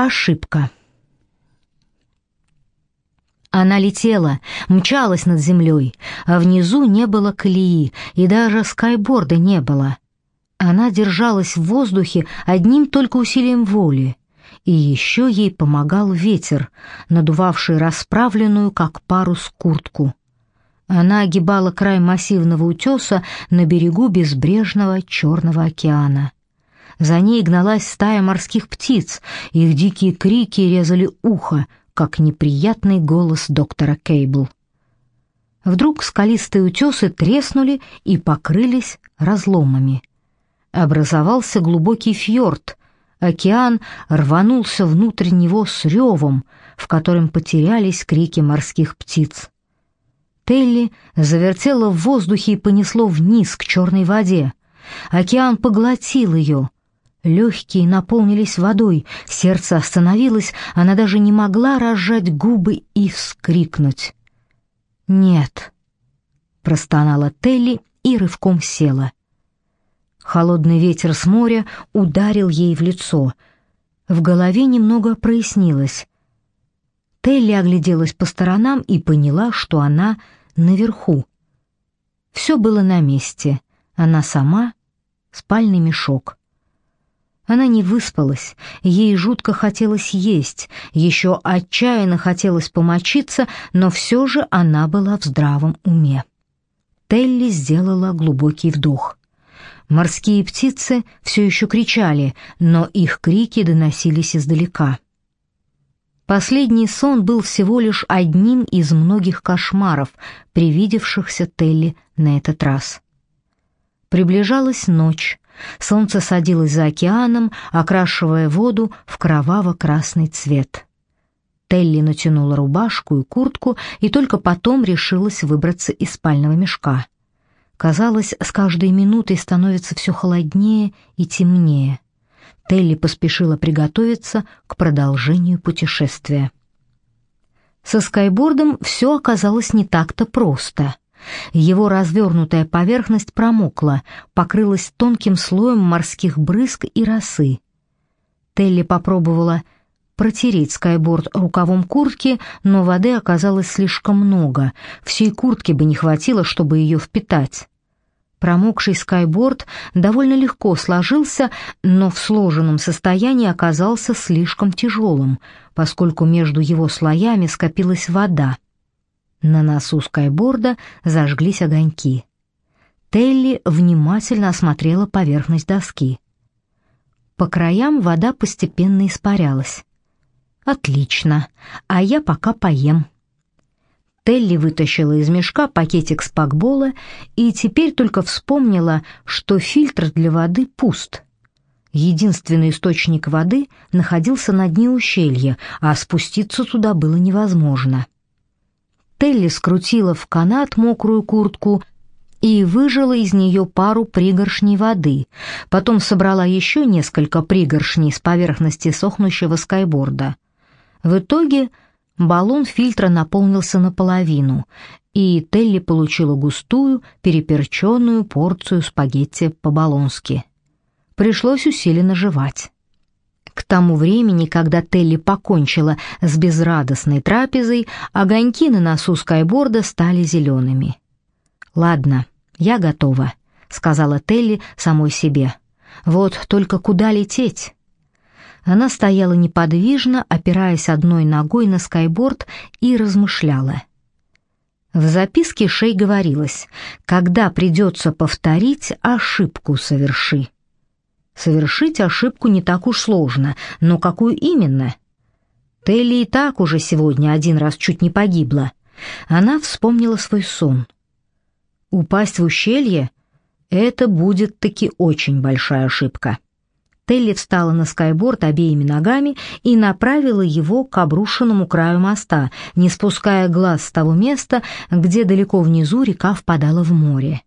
Ошибка. Она летела, мчалась над землей, а внизу не было колеи, и даже скайборда не было. Она держалась в воздухе одним только усилием воли. И еще ей помогал ветер, надувавший расправленную, как парус, куртку. Она огибала край массивного утеса на берегу безбрежного Черного океана. За ней гналась стая морских птиц, их дикие крики резали ухо, как неприятный голос доктора Кейбл. Вдруг скалистые утесы треснули и покрылись разломами. Образовался глубокий фьорд. Океан рванулся внутрь него с ревом, в котором потерялись крики морских птиц. Телли завертела в воздухе и понесло вниз к черной воде. Океан поглотил ее, Легкие наполнились водой, сердце остановилось, она даже не могла разжать губы и вскрикнуть. «Нет», — простонала Телли и рывком села. Холодный ветер с моря ударил ей в лицо. В голове немного прояснилось. Телли огляделась по сторонам и поняла, что она наверху. Все было на месте. Она сама, спальный мешок. Она не выспалась, ей жутко хотелось есть, еще отчаянно хотелось помочиться, но все же она была в здравом уме. Телли сделала глубокий вдох. Морские птицы все еще кричали, но их крики доносились издалека. Последний сон был всего лишь одним из многих кошмаров, привидевшихся Телли на этот раз. Приближалась ночь, Солнце садилось за океаном, окрашивая воду в кроваво-красный цвет. Телли натянула рубашку и куртку и только потом решилась выбраться из спального мешка. Казалось, с каждой минутой становится все холоднее и темнее. Телли поспешила приготовиться к продолжению путешествия. Со скайбордом все оказалось не так-то просто — его развернутая поверхность промокла, покрылась тонким слоем морских брызг и росы. Телли попробовала протереть скайборд рукавом куртки, но воды оказалось слишком много, всей куртки бы не хватило, чтобы ее впитать. Промокший скайборд довольно легко сложился, но в сложенном состоянии оказался слишком тяжелым, поскольку между его слоями скопилась вода. На носу скайборда зажглись огоньки. Телли внимательно осмотрела поверхность доски. По краям вода постепенно испарялась. Отлично. А я пока поем. Телли вытащила из мешка пакетик спагбола и теперь только вспомнила, что фильтр для воды пуст. Единственный источник воды находился на дне ущелья, а спуститься туда было невозможно. Телли скрутила в канат мокрую куртку и выжила из нее пару пригоршней воды. Потом собрала еще несколько пригоршней с поверхности сохнущего скайборда. В итоге баллон фильтра наполнился наполовину, и Телли получила густую, переперченную порцию спагетти по-болонски. Пришлось усиленно жевать. К тому времени, когда Телли покончила с безрадостной трапезой, огоньки на носу скайборда стали зелеными. «Ладно, я готова», — сказала Телли самой себе. «Вот только куда лететь?» Она стояла неподвижно, опираясь одной ногой на скайборд и размышляла. В записке Шей говорилось, «Когда придется повторить, ошибку соверши». Совершить ошибку не так уж сложно, но какую именно? Телли и так уже сегодня один раз чуть не погибла. Она вспомнила свой сон. Упасть в ущелье — это будет таки очень большая ошибка. Телли встала на скайборд обеими ногами и направила его к обрушенному краю моста, не спуская глаз с того места, где далеко внизу река впадала в море.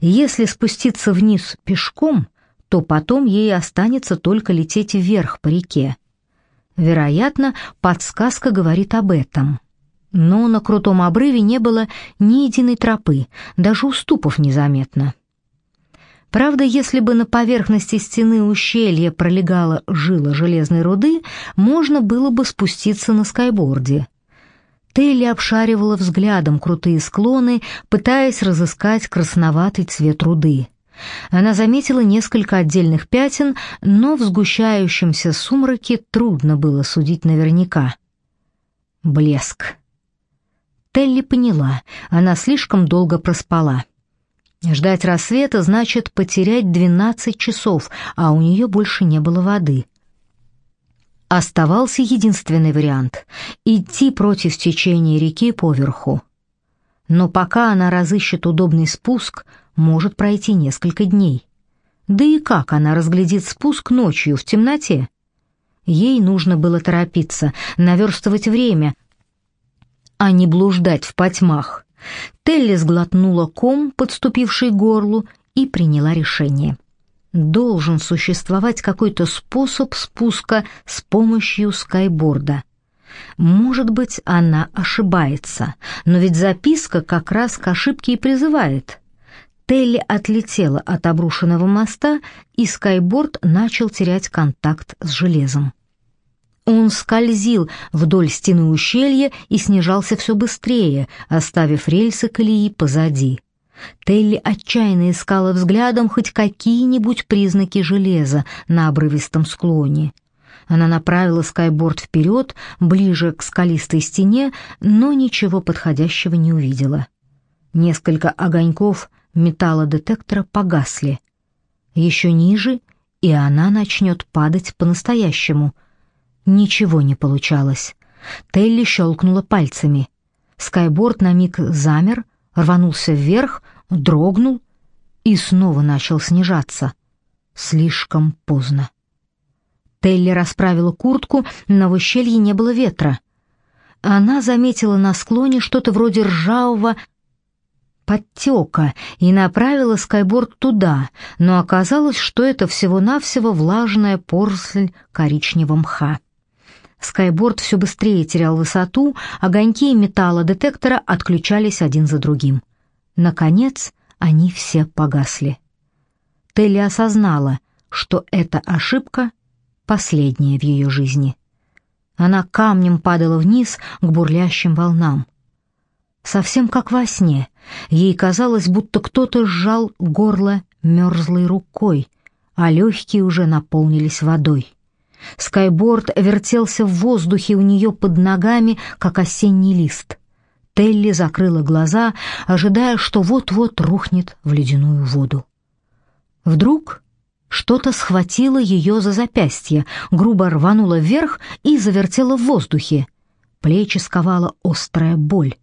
Если спуститься вниз пешком, то потом ей останется только лететь вверх по реке. Вероятно, подсказка говорит об этом. Но на крутом обрыве не было ни единой тропы, даже уступов незаметно. Правда, если бы на поверхности стены ущелья пролегала жила железной руды, можно было бы спуститься на скайборде. Телли обшаривала взглядом крутые склоны, пытаясь разыскать красноватый цвет руды. Она заметила несколько отдельных пятен, но в сгущающемся сумраке трудно было судить наверняка. Блеск. Телли поняла, она слишком долго проспала. Ждать рассвета значит потерять 12 часов, а у нее больше не было воды. Оставался единственный вариант — идти против течения реки поверху. Но пока она разыщет удобный спуск, может пройти несколько дней. Да и как она разглядит спуск ночью в темноте? Ей нужно было торопиться, наверстывать время, а не блуждать в потьмах. Телли сглотнула ком, подступивший к горлу, и приняла решение. Должен существовать какой-то способ спуска с помощью скайборда. Может быть, она ошибается, но ведь записка как раз к ошибке и призывает. Телли отлетела от обрушенного моста, и скайборд начал терять контакт с железом. Он скользил вдоль стены ущелья и снижался все быстрее, оставив рельсы колеи позади. Телли отчаянно искала взглядом хоть какие-нибудь признаки железа на обрывистом склоне. Она направила скайборд вперед, ближе к скалистой стене, но ничего подходящего не увидела. Несколько огоньков металлодетектора погасли. Еще ниже, и она начнет падать по-настоящему — Ничего не получалось. Телли щелкнула пальцами. Скайборд на миг замер, рванулся вверх, дрогнул и снова начал снижаться. Слишком поздно. Телли расправила куртку, но в ущелье не было ветра. Она заметила на склоне что-то вроде ржавого подтека и направила скайборд туда, но оказалось, что это всего-навсего влажная поросль коричневого мха. Скайборд все быстрее терял высоту, огоньки металлодетектора отключались один за другим. Наконец, они все погасли. Телли осознала, что эта ошибка последняя в ее жизни. Она камнем падала вниз к бурлящим волнам. Совсем как во сне, ей казалось, будто кто-то сжал горло мерзлой рукой, а легкие уже наполнились водой. Скайборд вертелся в воздухе у нее под ногами, как осенний лист. Телли закрыла глаза, ожидая, что вот-вот рухнет в ледяную воду. Вдруг что-то схватило ее за запястье, грубо рвануло вверх и завертело в воздухе. Плечи сковала острая боль.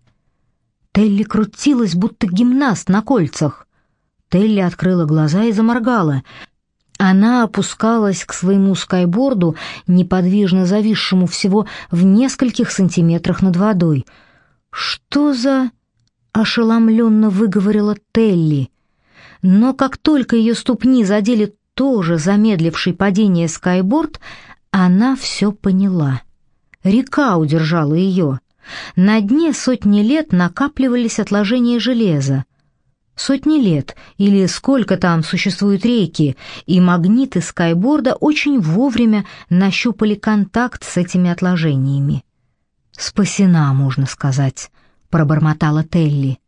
Телли крутилась, будто гимнаст на кольцах. Телли открыла глаза и заморгала. Она опускалась к своему скайборду, неподвижно зависшему всего в нескольких сантиметрах над водой. «Что за...» — ошеломленно выговорила Телли. Но как только ее ступни задели тоже замедливший падение скайборд, она все поняла. Река удержала ее. На дне сотни лет накапливались отложения железа. Сотни лет, или сколько там существуют реки, и магниты скайборда очень вовремя нащупали контакт с этими отложениями. «Спасена, можно сказать», — пробормотала Телли.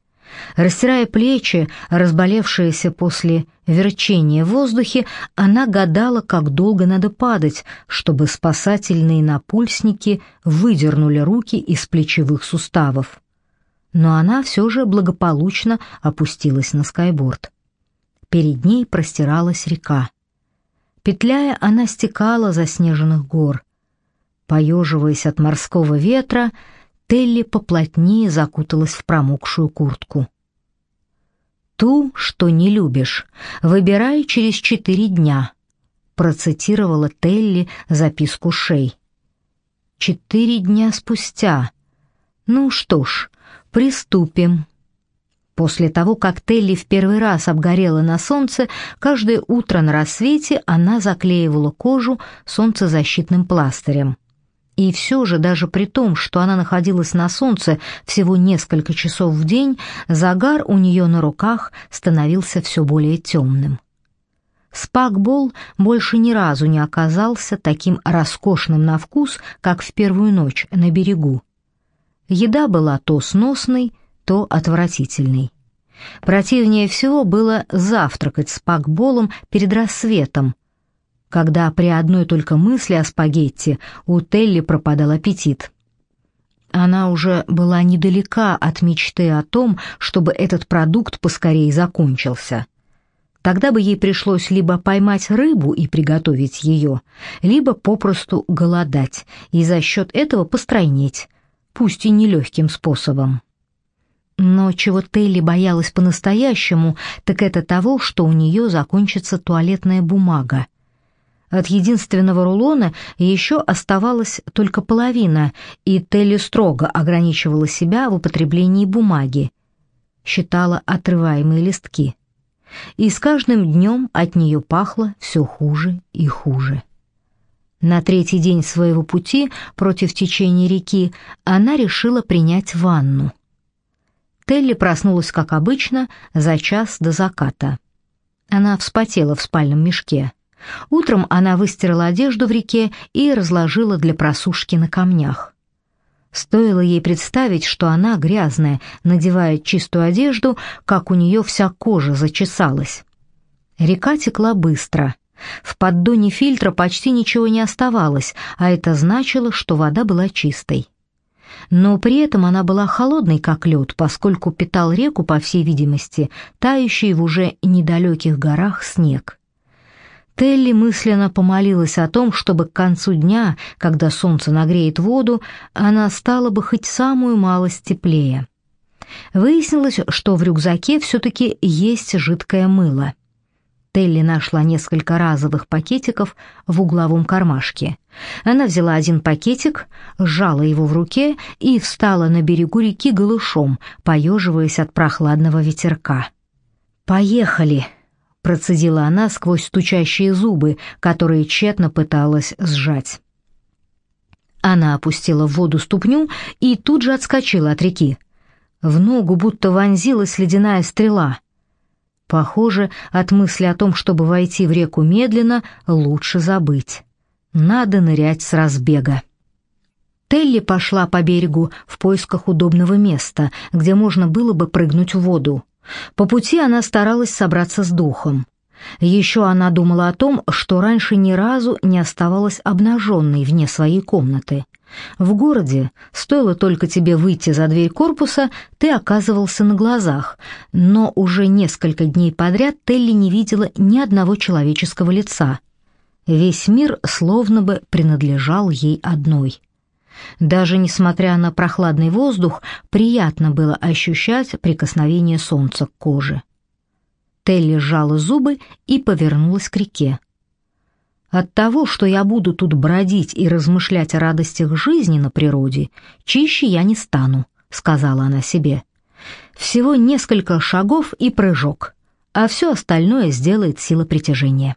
Растирая плечи, разболевшиеся после верчения в воздухе, она гадала, как долго надо падать, чтобы спасательные напульсники выдернули руки из плечевых суставов но она все же благополучно опустилась на скайборд. Перед ней простиралась река. Петляя, она стекала за снежных гор. Поеживаясь от морского ветра, Телли поплотнее закуталась в промокшую куртку. «Ту, что не любишь, выбирай через четыре дня», процитировала Телли записку Шей. «Четыре дня спустя. Ну что ж, Приступим. После того, как Телли в первый раз обгорела на солнце, каждое утро на рассвете она заклеивала кожу солнцезащитным пластырем. И все же, даже при том, что она находилась на солнце всего несколько часов в день, загар у нее на руках становился все более темным. Спакбол больше ни разу не оказался таким роскошным на вкус, как в первую ночь на берегу. Еда была то сносной, то отвратительной. Противнее всего было завтракать с пакболом перед рассветом, когда при одной только мысли о спагетти у Телли пропадал аппетит. Она уже была недалека от мечты о том, чтобы этот продукт поскорее закончился. Тогда бы ей пришлось либо поймать рыбу и приготовить ее, либо попросту голодать и за счет этого постройнеть, пусть и нелегким способом. Но чего Телли боялась по-настоящему, так это того, что у нее закончится туалетная бумага. От единственного рулона еще оставалась только половина, и Телли строго ограничивала себя в употреблении бумаги. Считала отрываемые листки. И с каждым днем от нее пахло все хуже и хуже. На третий день своего пути против течения реки она решила принять ванну. Телли проснулась, как обычно, за час до заката. Она вспотела в спальном мешке. Утром она выстирала одежду в реке и разложила для просушки на камнях. Стоило ей представить, что она грязная, надевает чистую одежду, как у нее вся кожа зачесалась. Река текла быстро. В поддоне фильтра почти ничего не оставалось, а это значило, что вода была чистой но при этом она была холодной, как лед, поскольку питал реку, по всей видимости, тающий в уже недалеких горах снег. Телли мысленно помолилась о том, чтобы к концу дня, когда солнце нагреет воду, она стала бы хоть самую малость теплее. Выяснилось, что в рюкзаке все-таки есть жидкое мыло. Телли нашла несколько разовых пакетиков в угловом кармашке. Она взяла один пакетик, сжала его в руке и встала на берегу реки голышом, поеживаясь от прохладного ветерка. «Поехали!» — процедила она сквозь стучащие зубы, которые тщетно пыталась сжать. Она опустила в воду ступню и тут же отскочила от реки. В ногу будто вонзилась ледяная стрела. Похоже, от мысли о том, чтобы войти в реку медленно, лучше забыть. Надо нырять с разбега. Телли пошла по берегу в поисках удобного места, где можно было бы прыгнуть в воду. По пути она старалась собраться с духом. Еще она думала о том, что раньше ни разу не оставалась обнаженной вне своей комнаты. В городе, стоило только тебе выйти за дверь корпуса, ты оказывался на глазах, но уже несколько дней подряд Телли не видела ни одного человеческого лица. Весь мир словно бы принадлежал ей одной. Даже несмотря на прохладный воздух, приятно было ощущать прикосновение солнца к коже. Телли сжала зубы и повернулась к реке. От того, что я буду тут бродить и размышлять о радостях жизни на природе, чище я не стану, сказала она себе. Всего несколько шагов и прыжок, а все остальное сделает сила притяжения.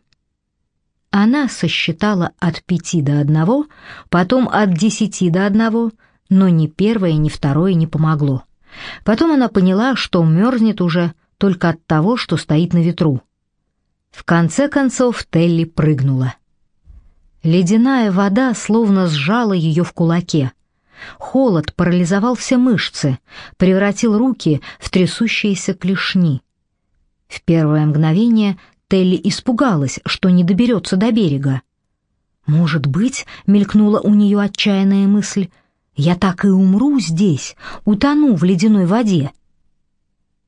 Она сосчитала от пяти до одного, потом от десяти до одного, но ни первое, ни второе не помогло. Потом она поняла, что мерзнет уже только от того, что стоит на ветру. В конце концов Телли прыгнула. Ледяная вода словно сжала ее в кулаке. Холод парализовал все мышцы, превратил руки в трясущиеся клешни. В первое мгновение Телли испугалась, что не доберется до берега. «Может быть», — мелькнула у нее отчаянная мысль, — «я так и умру здесь, утону в ледяной воде».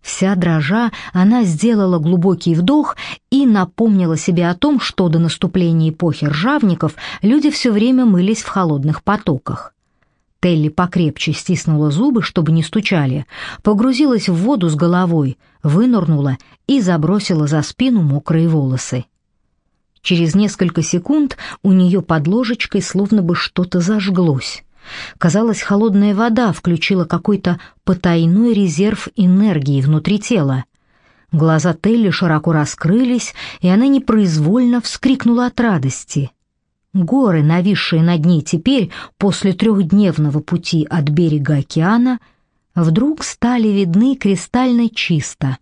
Вся дрожа, она сделала глубокий вдох и напомнила себе о том, что до наступления эпохи ржавников люди все время мылись в холодных потоках. Телли покрепче стиснула зубы, чтобы не стучали, погрузилась в воду с головой, вынырнула и забросила за спину мокрые волосы. Через несколько секунд у нее под ложечкой словно бы что-то зажглось. Казалось, холодная вода включила какой-то потайной резерв энергии внутри тела. Глаза Телли широко раскрылись, и она непроизвольно вскрикнула от радости. Горы, нависшие над ней теперь, после трехдневного пути от берега океана, вдруг стали видны кристально чисто.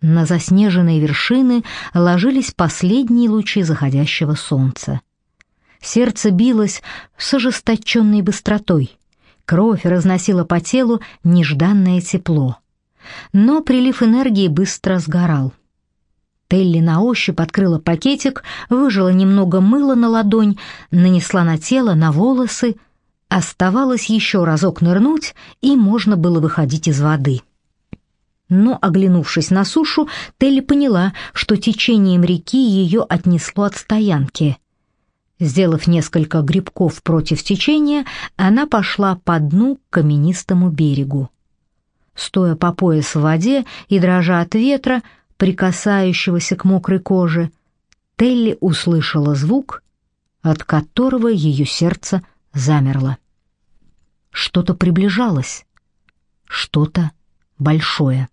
На заснеженные вершины ложились последние лучи заходящего солнца. Сердце билось с ожесточенной быстротой. Кровь разносила по телу нежданное тепло. Но прилив энергии быстро сгорал. Телли на ощупь открыла пакетик, выжила немного мыла на ладонь, нанесла на тело, на волосы. Оставалось еще разок нырнуть, и можно было выходить из воды. Но, оглянувшись на сушу, Телли поняла, что течением реки ее отнесло от стоянки. Сделав несколько грибков против течения, она пошла по дну к каменистому берегу. Стоя по пояс в воде и дрожа от ветра, прикасающегося к мокрой коже, Телли услышала звук, от которого ее сердце замерло. Что-то приближалось, что-то большое.